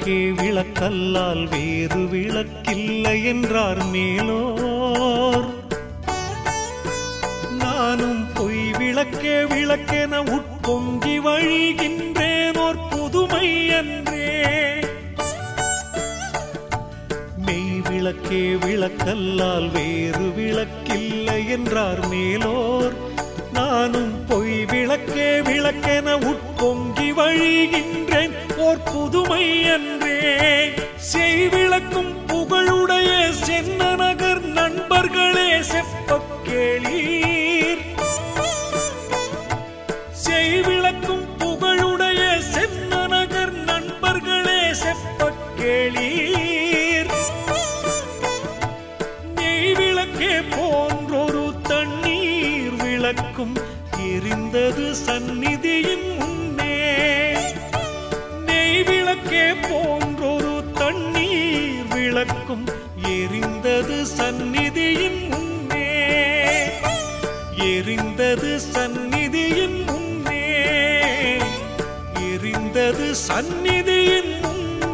விளக்கே விளக்கல்லால் வேறு விளக்கில்லை என்றார் மேலோர். நானும் பொய் விளக்கே விளக்கென உட்பொங்கி வழிகின்றேன் ஓர் புதுமை என்றே மெய் விளக்கே விளக்கல்லால் வேறு விளக்கில்லை என்றார் மேலோர். நானும் பொய் விளக்கே விளக்கென உட்பொங்கி வழிகின்றேன். ஓர் புதுமை அன்றே. செய்விளக்கும் புகழுடைய சென்ன நகர் நண்பர்களே செப்ப கேளீர். செய்விளக்கும் புகழுடைய சென்ன நகர் நண்பர்களே செப்ப கேளீர். நெய்விளக்கே போன்றொரு தண்ணீர் விளக்கும். எரிந்தது சந்நிதியின் முன் விளக்கும் எரிந்தது சந்நிதியின் முன்னே. எரிந்தது சந்நிதியின் முன்னே. எரிந்தது சந்நிதியின் முன்னே.